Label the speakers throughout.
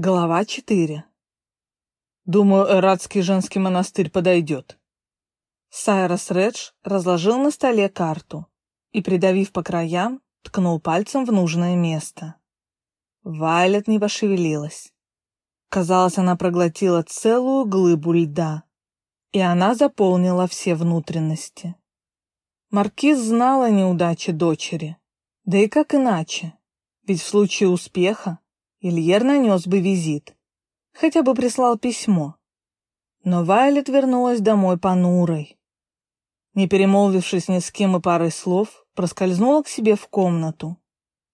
Speaker 1: Глава 4. Думаю, Эрадский женский монастырь подойдет. Сайрос Редж разложил на столе карту и, придавив по краям, ткнул пальцем в нужное место. Вайлет не пошевелилась. Казалось, она проглотила целую глыбу льда, и она заполнила все внутренности. Маркиз знала о неудаче дочери, да и как иначе, ведь в случае успеха Ильер нанес бы визит. Хотя бы прислал письмо. Но Вайлет вернулась домой понурой. Не перемолвившись ни с кем и парой слов, проскользнула к себе в комнату.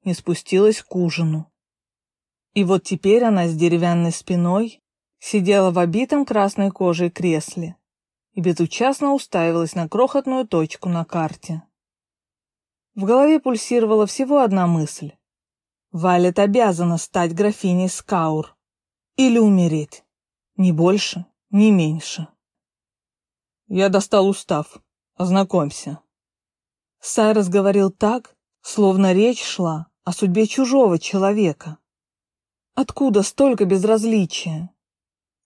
Speaker 1: Не спустилась к ужину. И вот теперь она с деревянной спиной сидела в обитом красной кожей кресле и безучастно уставилась на крохотную точку на карте. В голове пульсировала всего одна мысль. Валет обязана стать графиней Скаур. Или умереть. Ни больше, ни меньше. Я достал устав. Ознакомься. Сайрос говорил так, словно речь шла о судьбе чужого человека. Откуда столько безразличия?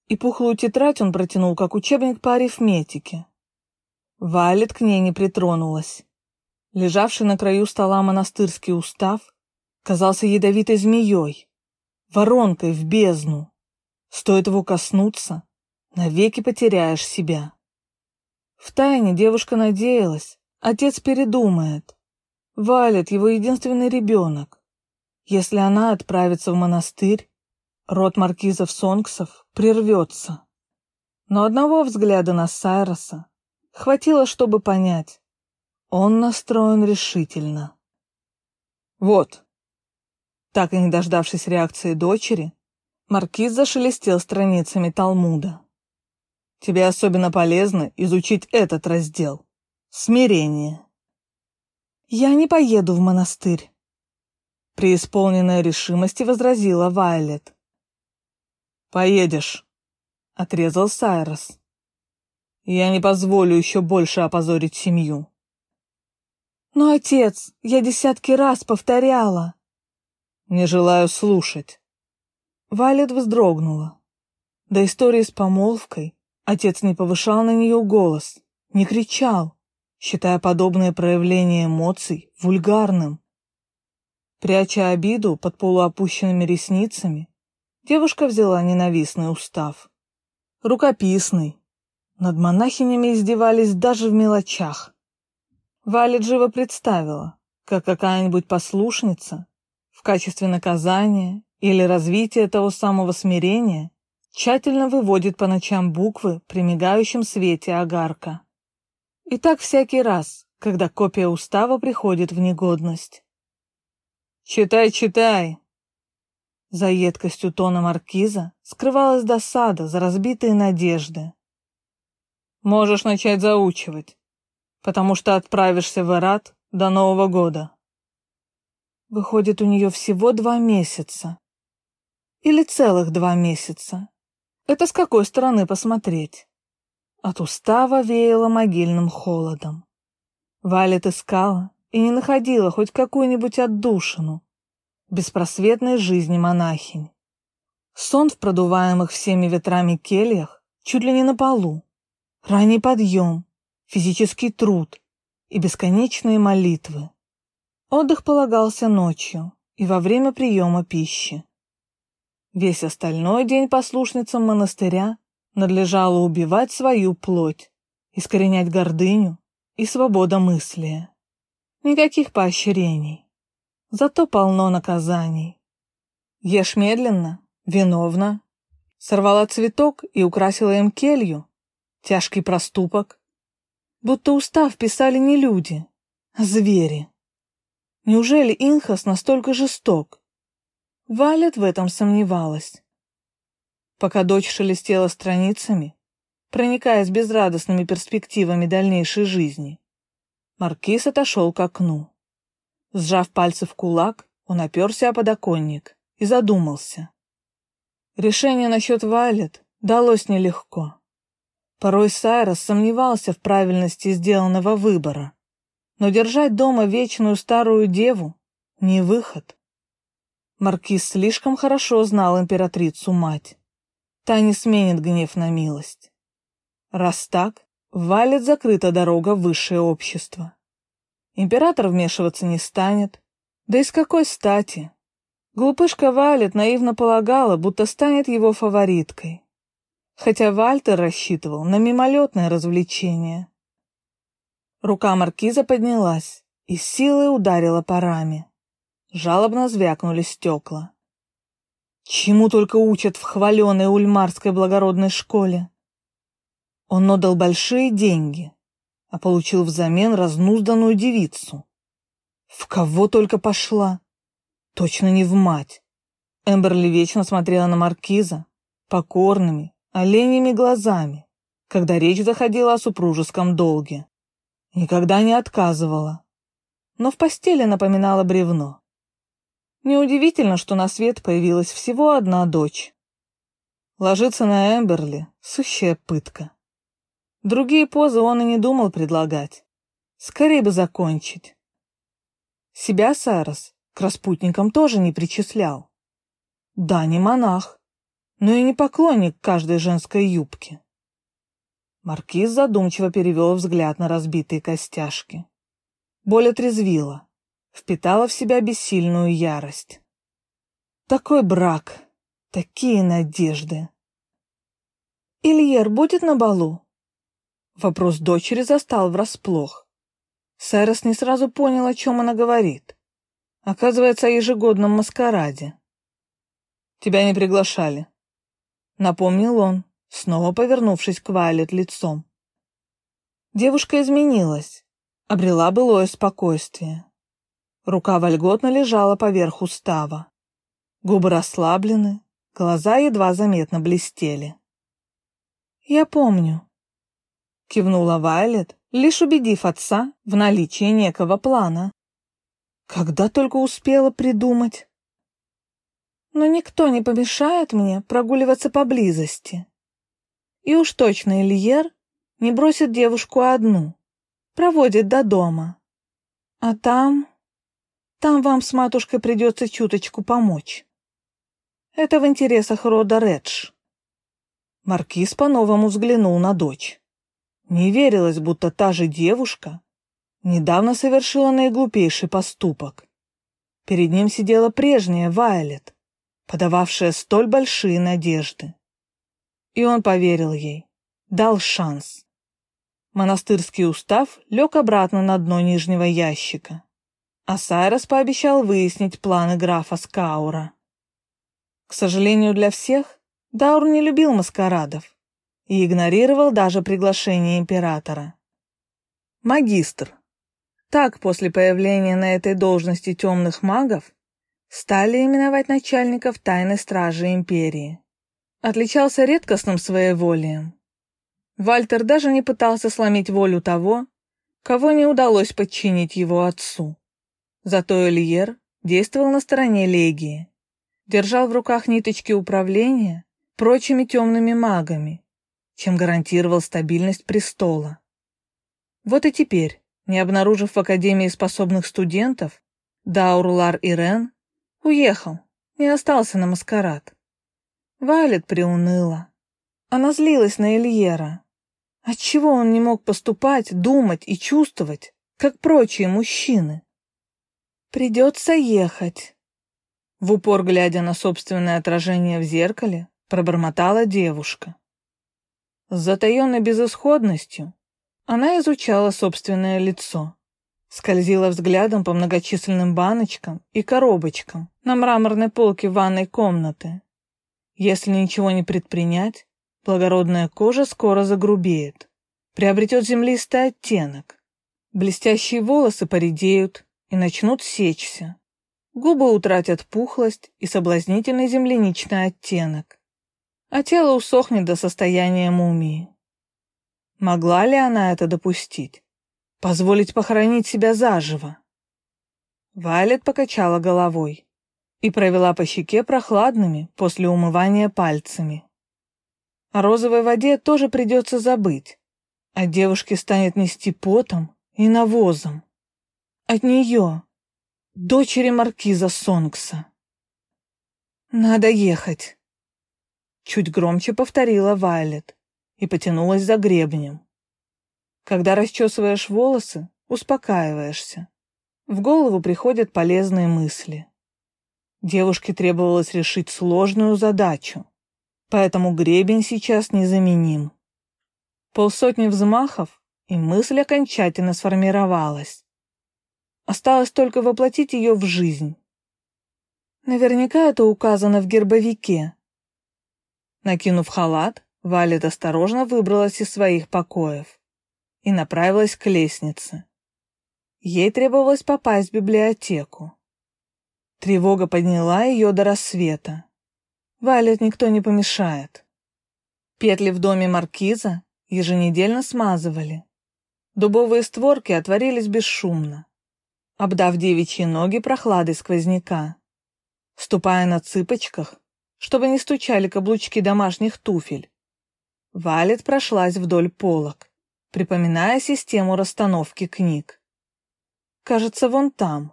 Speaker 1: И пухлую тетрадь он протянул, как учебник по арифметике. Валет к ней не притронулась. Лежавший на краю стола монастырский устав казался ядовитой змеей, воронкой в бездну. Стоит его коснуться, навеки потеряешь себя. Втайне девушка надеялась, отец передумает. Валет его единственный ребенок. Если она отправится в монастырь, род маркизов Сонгсов прервется. Но одного взгляда на Сайроса хватило, чтобы понять. Он настроен решительно. «Вот», так и не дождавшись реакции дочери, маркиз зашелестел страницами Талмуда. Тебе особенно полезно изучить этот раздел. Смирение. Я не поеду в монастырь. Преисполненная решимости возразила Вайлет. Поедешь, отрезал Сайрос. Я не позволю еще больше опозорить семью. Но, отец, я десятки раз повторяла. Не желаю слушать. Валет вздрогнула. До истории с помолвкой отец не повышал на нее голос, не кричал, считая подобное проявление эмоций вульгарным. Пряча обиду под полуопущенными ресницами, девушка взяла ненавистный устав. Рукописный. Над монахинями издевались даже в мелочах. Валет живо представила, как какая-нибудь послушница в качестве наказания или развития того самого смирения тщательно выводит по ночам буквы при мигающем свете огарка. И так всякий раз, когда копия устава приходит в негодность. «Читай, читай!» За едкостью тона маркиза скрывалась досада за разбитые надежды. «Можешь начать заучивать, потому что отправишься в Ират до Нового года». Выходит, у нее всего два месяца. Или целых два месяца. Это с какой стороны посмотреть? От устава веяло могильным холодом. Валет искала и не находила хоть какую-нибудь отдушину беспросветной жизни монахинь. Сон в продуваемых всеми ветрами кельях чуть ли не на полу. Ранний подъем, физический труд и бесконечные молитвы. Отдых полагался ночью и во время приема пищи. Весь остальной день послушницам монастыря надлежало убивать свою плоть, искоренять гордыню и свободомыслие. Никаких поощрений, зато полно наказаний. Ешь медленно, виновна. Сорвала цветок и украсила им келью. Тяжкий проступок. Будто устав писали не люди, а звери. Неужели Инхас настолько жесток? Валет в этом сомневалась. Пока дочь шелестела страницами, проникаясь безрадостными перспективами дальнейшей жизни, Маркиз отошел к окну. Сжав пальцы в кулак, он оперся о подоконник и задумался. Решение насчет Валет далось нелегко. Порой Сайрос сомневался в правильности сделанного выбора. Но держать дома вечную старую деву — не выход. Маркиз слишком хорошо знал императрицу-мать. Та не сменит гнев на милость. Раз так, валит закрыта дорога в высшее общество. Император вмешиваться не станет. Да и с какой стати? Глупышка Валет наивно полагала, будто станет его фавориткой. Хотя Вальтер рассчитывал на мимолетное развлечение. Рука маркиза поднялась и силой ударила по раме. Жалобно звякнули стекла. Чему только учат в хваленой ульмарской благородной школе. Он отдал большие деньги, а получил взамен разнузданную девицу. В кого только пошла? Точно не в мать. Эмберли вечно смотрела на маркиза покорными, оленями глазами, когда речь заходила о супружеском долге. Никогда не отказывала, но в постели напоминала бревно. Неудивительно, что на свет появилась всего одна дочь. Ложиться на Эмберли — сущая пытка. Другие позы он и не думал предлагать. Скорее бы закончить. Себя Сайрос к распутникам тоже не причислял. Да, не монах, но и не поклонник каждой женской юбки. Маркиз задумчиво перевел взгляд на разбитые костяшки. Боль отрезвила, впитала в себя бессильную ярость. Такой брак, такие надежды. «Ильер будет на балу?» Вопрос дочери застал врасплох. Сайрос не сразу понял, о чем она говорит. Оказывается, о ежегодном маскараде. «Тебя не приглашали», — напомнил он, снова повернувшись к Вайлет лицом. Девушка изменилась, обрела былое спокойствие. Рука вольготно лежала поверх устава. Губы расслаблены, глаза едва заметно блестели. «Я помню», — кивнула Вайлет, лишь убедив отца в наличии некого плана. Когда только успела придумать. Но никто не помешает мне прогуливаться поблизости. И уж точно Ильер не бросит девушку одну, проводит до дома. А там... Там вам с матушкой придется чуточку помочь. Это в интересах рода Редж. Маркиз по-новому взглянул на дочь. Не верилось, будто та же девушка недавно совершила наиглупейший поступок. Перед ним сидела прежняя Вайлет, подававшая столь большие надежды. И он поверил ей, дал шанс. Монастырский устав лег обратно на дно нижнего ящика, а Сайрос пообещал выяснить планы графа Скаура. К сожалению для всех, Даур не любил маскарадов и игнорировал даже приглашение императора. Магистр. Так после появления на этой должности темных магов стали именовать начальников тайной стражи империи. Отличался редкостным своеволием. Вальтер даже не пытался сломить волю того, кого не удалось подчинить его отцу. Зато Эльер действовал на стороне Легии, держал в руках ниточки управления прочими темными магами чем гарантировал стабильность престола. Вот и теперь, не обнаружив в Академии способных студентов, Даурлар Ирен уехал, не остался на маскарад. Вайлет приуныла. Она злилась на Ильера. Отчего он не мог поступать, думать и чувствовать, как прочие мужчины? Придется ехать. В упор глядя на собственное отражение в зеркале, пробормотала девушка. С затаенной безысходностью она изучала собственное лицо, скользила взглядом по многочисленным баночкам и коробочкам на мраморной полке ванной комнаты. Если ничего не предпринять, благородная кожа скоро загрубеет, приобретет землистый оттенок, блестящие волосы поредеют и начнут сечься, губы утратят пухлость и соблазнительный земляничный оттенок а тело усохнет до состояния мумии. Могла ли она это допустить? Позволить похоронить себя заживо? Вайлет покачала головой и провела по щеке прохладными после умывания пальцами. О розовой воде тоже придется забыть, а девушке станет нести потом и навозом. От нее, дочери маркиза Сонгса. Надо ехать. Чуть громче повторила Вайлет и потянулась за гребнем. Когда расчесываешь волосы, успокаиваешься. В голову приходят полезные мысли. Девушке требовалось решить сложную задачу, поэтому гребень сейчас незаменим. Полсотни взмахов, и мысль окончательно сформировалась. Осталось только воплотить ее в жизнь. Наверняка это указано в гербовике. Накинув халат, Валет осторожно выбралась из своих покоев и направилась к лестнице. Ей требовалось попасть в библиотеку. Тревога подняла ее до рассвета. Валет никто не помешает. Петли в доме маркиза еженедельно смазывали. Дубовые створки отворились бесшумно, обдав девичьи ноги прохладой сквозняка. Ступая на цыпочках, чтобы не стучали каблучки домашних туфель, Валет прошлась вдоль полок, припоминая систему расстановки книг. Кажется, вон там.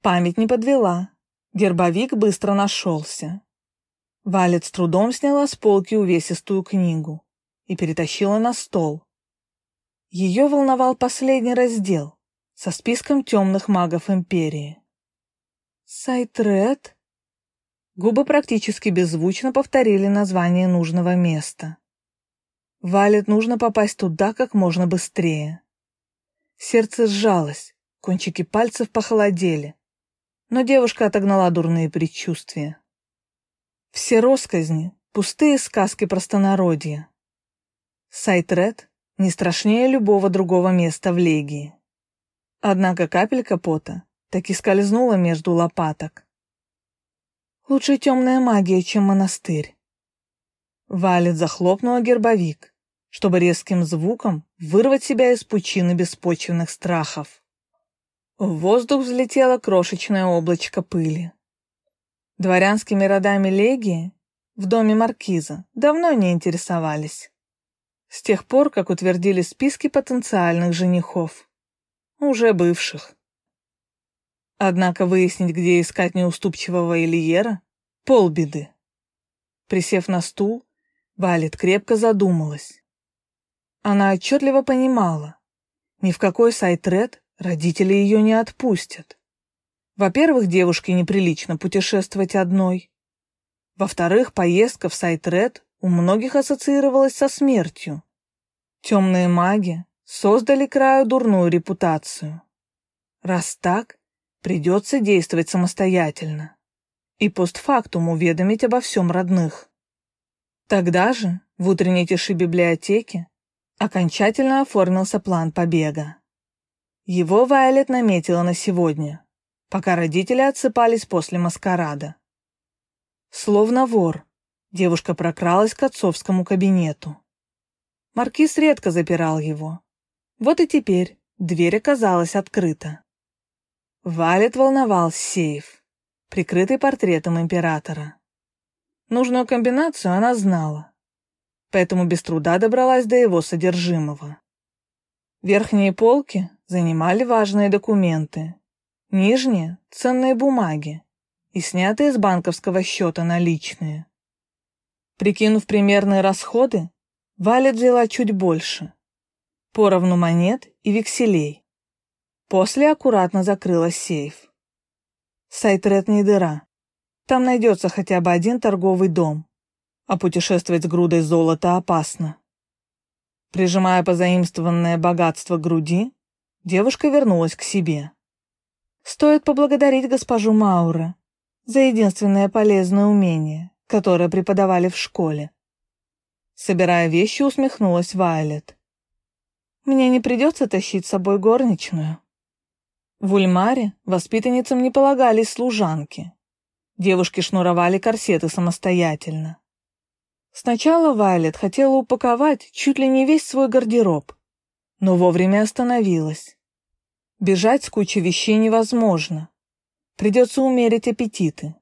Speaker 1: Память не подвела. Гербовик быстро нашелся. Валет с трудом сняла с полки увесистую книгу и перетащила на стол. Ее волновал последний раздел со списком темных магов Империи. Сайтред? Губы практически беззвучно повторили название нужного места. Валет нужно попасть туда как можно быстрее. Сердце сжалось, кончики пальцев похолодели, но девушка отогнала дурные предчувствия. Все росказни — пустые сказки простонародья. Сайтред не страшнее любого другого места в Легии. Однако капелька пота так и скользнула между лопаток. Лучше темная магия, чем монастырь. Валет захлопнула гербовик, чтобы резким звуком вырвать себя из пучины беспочвенных страхов. В воздух взлетело крошечное облачко пыли. Дворянскими родами Легии в доме маркиза давно не интересовались. С тех пор, как утвердили списки потенциальных женихов. Уже бывших. Однако выяснить, где искать неуступчивого Ильера — полбеды. Присев на стул, Валет крепко задумалась. Она отчетливо понимала, ни в какой сайтред родители ее не отпустят. Во-первых, девушке неприлично путешествовать одной. Во-вторых, поездка в сайтред у многих ассоциировалась со смертью. Темные маги создали краю дурную репутацию. Раз так, Придется действовать самостоятельно и постфактум уведомить обо всем родных. Тогда же, в утренней тиши библиотеки, окончательно оформился план побега. Его Вайлет наметила на сегодня, пока родители отсыпались после маскарада. Словно вор, девушка прокралась к отцовскому кабинету. Маркиз редко запирал его. Вот и теперь дверь оказалась открыта. Валет волновал сейф, прикрытый портретом императора. Нужную комбинацию она знала, поэтому без труда добралась до его содержимого. Верхние полки занимали важные документы, нижние — ценные бумаги и снятые с банковского счета наличные. Прикинув примерные расходы, Валет взяла чуть больше, поровну монет и векселей. После аккуратно закрыла сейф. Сайтред не дыра. Там найдется хотя бы один торговый дом. А путешествовать с грудой золота опасно. Прижимая позаимствованное богатство к груди, девушка вернулась к себе. Стоит поблагодарить госпожу Маура за единственное полезное умение, которое преподавали в школе. Собирая вещи, усмехнулась Вайлет. Мне не придется тащить с собой горничную. В Ульмаре воспитанницам не полагались служанки. Девушки шнуровали корсеты самостоятельно. Сначала Вайлет хотела упаковать чуть ли не весь свой гардероб, но вовремя остановилась. Бежать с кучей вещей невозможно. Придется умерить аппетиты.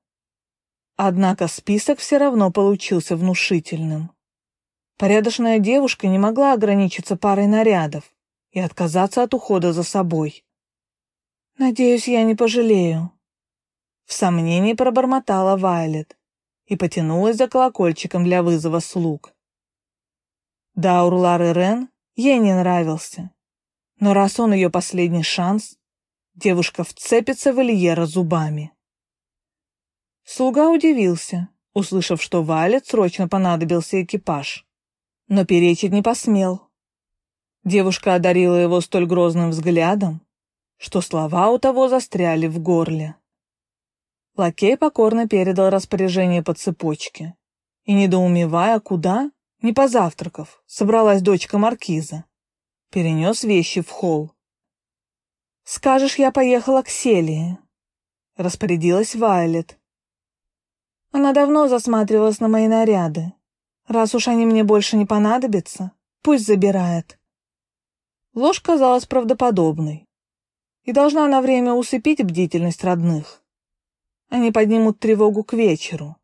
Speaker 1: Однако список все равно получился внушительным. Порядочная девушка не могла ограничиться парой нарядов и отказаться от ухода за собой. Надеюсь, я не пожалею. В сомнении пробормотала Вайлет и потянулась за колокольчиком для вызова слуг. Даурлар Ирен ей не нравился, но раз он ее последний шанс, девушка вцепится в Ильера зубами. Слуга удивился, услышав, что Вайлет срочно понадобился экипаж, но перечить не посмел. Девушка одарила его столь грозным взглядом, что слова у того застряли в горле. Лакей покорно передал распоряжение по цепочке. И, недоумевая, куда, не позавтракав, собралась дочка маркиза. Перенес вещи в холл. «Скажешь, я поехала к Селии», — распорядилась Вайлет. Она давно засматривалась на мои наряды. Раз уж они мне больше не понадобятся, пусть забирает. Ложь казалась правдоподобной и должна на время усыпить бдительность родных. Они поднимут тревогу к вечеру,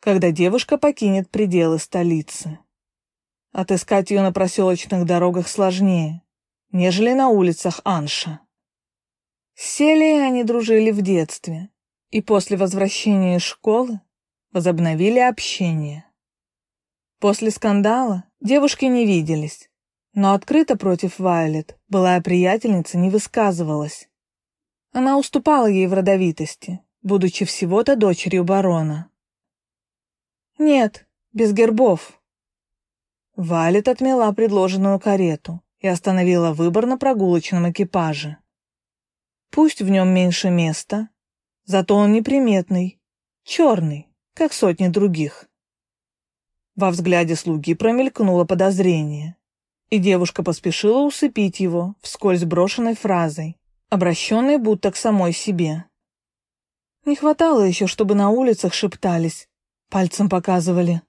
Speaker 1: когда девушка покинет пределы столицы. Отыскать ее на проселочных дорогах сложнее, нежели на улицах Анша. С Селией они дружили в детстве, и после возвращения из школы возобновили общение. После скандала девушки не виделись, но открыто против Вайлет былая приятельница не высказывалась. Она уступала ей в родовитости, будучи всего-то дочерью барона. «Нет, без гербов». Валет отмела предложенную карету и остановила выбор на прогулочном экипаже. Пусть в нем меньше места, зато он неприметный, черный, как сотни других. Во взгляде слуги промелькнуло подозрение, и девушка поспешила усыпить его вскользь брошенной фразой, обращенной будто к самой себе. Не хватало еще, чтобы на улицах шептались, пальцем показывали.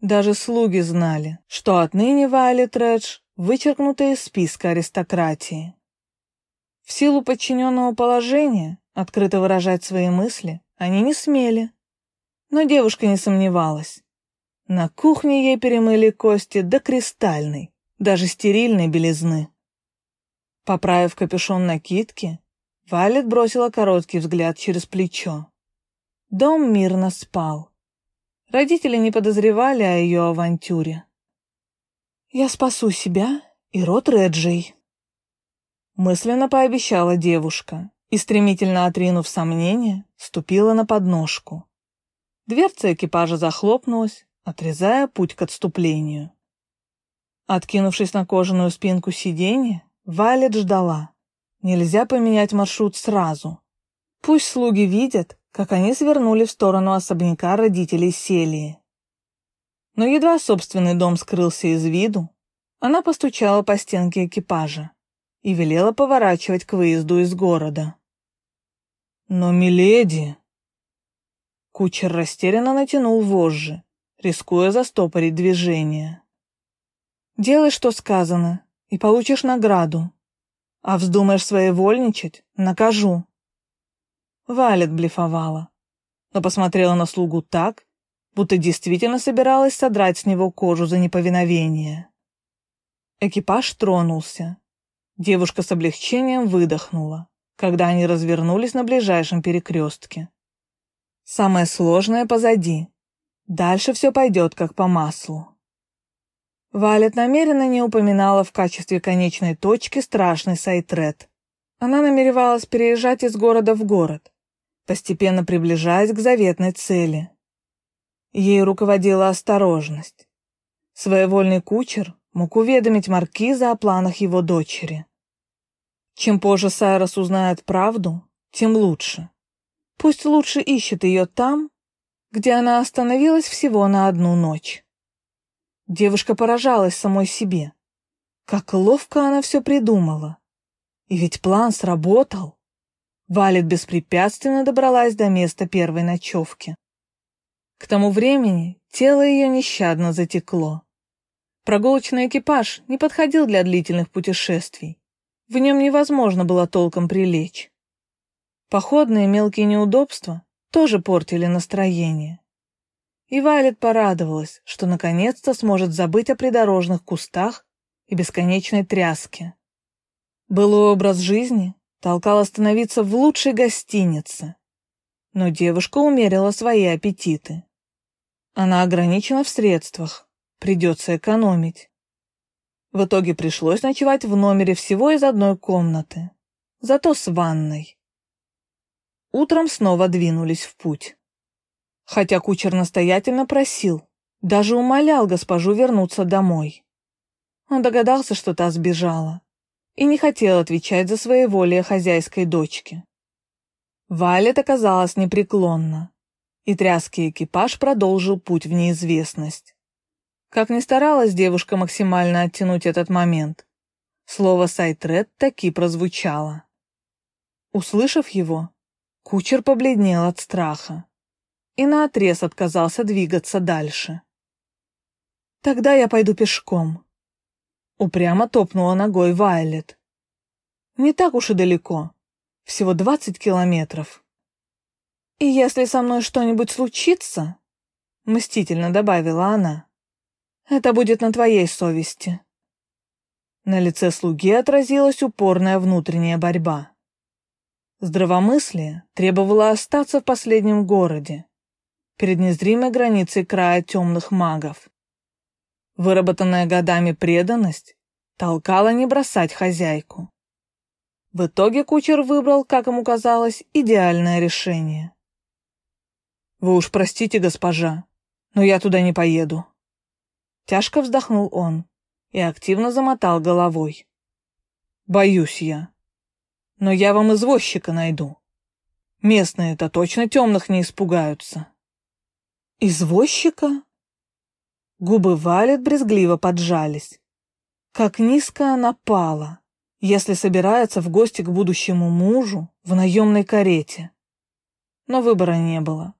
Speaker 1: Даже слуги знали, что отныне Вайлет Редж вычеркнута из списка аристократии. В силу подчиненного положения открыто выражать свои мысли они не смели. Но девушка не сомневалась. На кухне ей перемыли кости до кристальной, даже стерильной белизны. Поправив капюшон накидки, Валет бросила короткий взгляд через плечо. Дом мирно спал. Родители не подозревали о ее авантюре. «Я спасу себя и род Реджей», — мысленно пообещала девушка и, стремительно отринув сомнения, ступила на подножку. Дверца экипажа захлопнулась, отрезая путь к отступлению. Откинувшись на кожаную спинку сиденья, Валет ждала. Нельзя поменять маршрут сразу. Пусть слуги видят, как они свернули в сторону особняка родителей Селии. Но едва собственный дом скрылся из виду, она постучала по стенке экипажа и велела поворачивать к выезду из города. «Но, миледи...» Кучер растерянно натянул вожжи, рискуя застопорить движение. «Делай, что сказано, и получишь награду», а вздумаешь своевольничать — накажу. Валет блефовала, но посмотрела на слугу так, будто действительно собиралась содрать с него кожу за неповиновение. Экипаж тронулся. Девушка с облегчением выдохнула, когда они развернулись на ближайшем перекрестке. Самое сложное позади. Дальше все пойдет как по маслу. Валет намеренно не упоминала в качестве конечной точки страшный Сайтрет. Она намеревалась переезжать из города в город, постепенно приближаясь к заветной цели. Ей руководила осторожность. Своевольный кучер мог уведомить маркиза о планах его дочери. Чем позже Сайрос узнает правду, тем лучше. Пусть лучше ищет ее там, где она остановилась всего на одну ночь. Девушка поражалась самой себе. Как ловко она все придумала. И ведь план сработал. Валет беспрепятственно добралась до места первой ночевки. К тому времени тело ее нещадно затекло. Прогулочный экипаж не подходил для длительных путешествий. В нем невозможно было толком прилечь. Походные мелкие неудобства тоже портили настроение. И Вайлет порадовалась, что наконец-то сможет забыть о придорожных кустах и бесконечной тряске. Былой образ жизни толкал остановиться в лучшей гостинице, но девушка умерила свои аппетиты. Она ограничена в средствах, придется экономить. В итоге пришлось ночевать в номере всего из одной комнаты, зато с ванной. Утром снова двинулись в путь. Хотя кучер настоятельно просил, даже умолял госпожу вернуться домой. Он догадался, что та сбежала, и не хотел отвечать за своеволие хозяйской дочки. Валет оказалась непреклонна, и тряский экипаж продолжил путь в неизвестность. Как ни старалась девушка максимально оттянуть этот момент, слово «сайтред» таки прозвучало. Услышав его, кучер побледнел от страха и наотрез отказался двигаться дальше. «Тогда я пойду пешком», — упрямо топнула ногой Вайлет. «Не так уж и далеко, всего двадцать километров. И если со мной что-нибудь случится, мстительно добавила она, это будет на твоей совести. На лице слуги отразилась упорная внутренняя борьба. Здравомыслие требовало остаться в последнем городе, перед незримой границей края темных магов. Выработанная годами преданность толкала не бросать хозяйку. В итоге кучер выбрал, как ему казалось, идеальное решение. «Вы уж простите, госпожа, но я туда не поеду». Тяжко вздохнул он и активно замотал головой. «Боюсь я. Но я вам извозчика найду. Местные-то точно темных не испугаются». «Извозчика?» Губы Валет брезгливо поджались. Как низко она пала если собирается в гости к будущему мужу в наемной карете. Но выбора не было.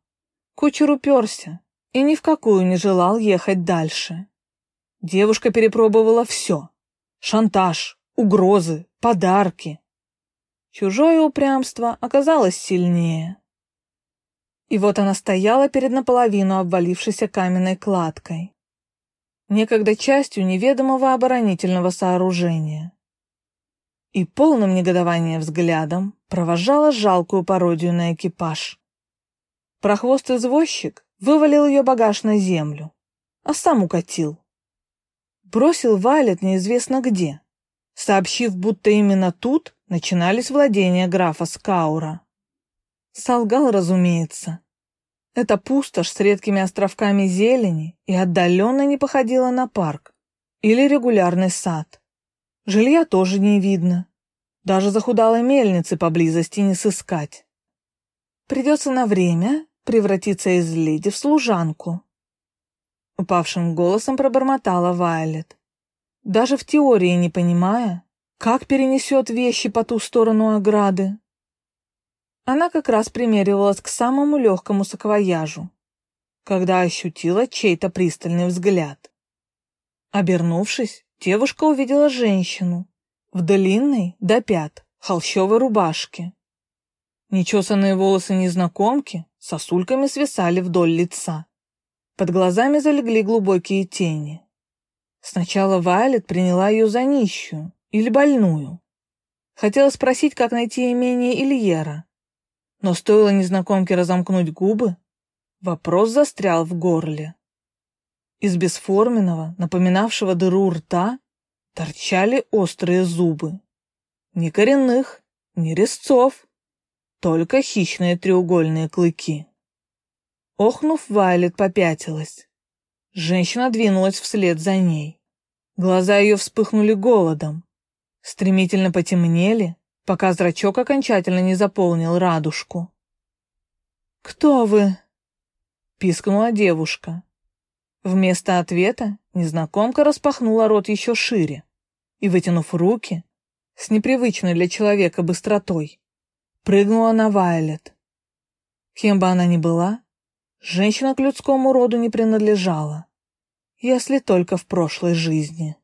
Speaker 1: Кучер уперся и ни в какую не желал ехать дальше. Девушка перепробовала все. Шантаж, угрозы, подарки. Чужое упрямство оказалось сильнее. И вот она стояла перед наполовину обвалившейся каменной кладкой. Некогда частью неведомого оборонительного сооружения и полным негодования взглядом провожала жалкую пародию на экипаж. Прохвост-извозчик вывалил ее багаж на землю, а сам укатил. Бросил Вайлет неизвестно где, сообщив, будто именно тут начинались владения графа Скаура. Солгал, разумеется. Эта пустошь с редкими островками зелени и отдаленно не походила на парк или регулярный сад. Жилья тоже не видно. Даже захудалой мельницы поблизости не сыскать. Придется на время превратиться из леди в служанку. Упавшим голосом пробормотала Вайлет. Даже в теории не понимая, как перенесет вещи по ту сторону ограды. Она как раз примеривалась к самому легкому саквояжу, когда ощутила чей-то пристальный взгляд. Обернувшись, девушка увидела женщину в длинной до пят холщовой рубашке. Нечесанные волосы незнакомки сосульками свисали вдоль лица. Под глазами залегли глубокие тени. Сначала Вайлет приняла ее за нищую или больную. Хотела спросить, как найти имение Ильера. Но стоило незнакомке разомкнуть губы, вопрос застрял в горле. Из бесформенного, напоминавшего дыру рта, торчали острые зубы. Ни коренных, ни резцов, только хищные треугольные клыки. Охнув, Вайлет попятилась. Женщина двинулась вслед за ней. Глаза ее вспыхнули голодом, стремительно потемнели, пока зрачок окончательно не заполнил радужку. «Кто вы?» — пискнула девушка. Вместо ответа незнакомка распахнула рот еще шире и, вытянув руки, с непривычной для человека быстротой, прыгнула на Вайлет. Кем бы она ни была, женщина к людскому роду не принадлежала, если только в прошлой жизни.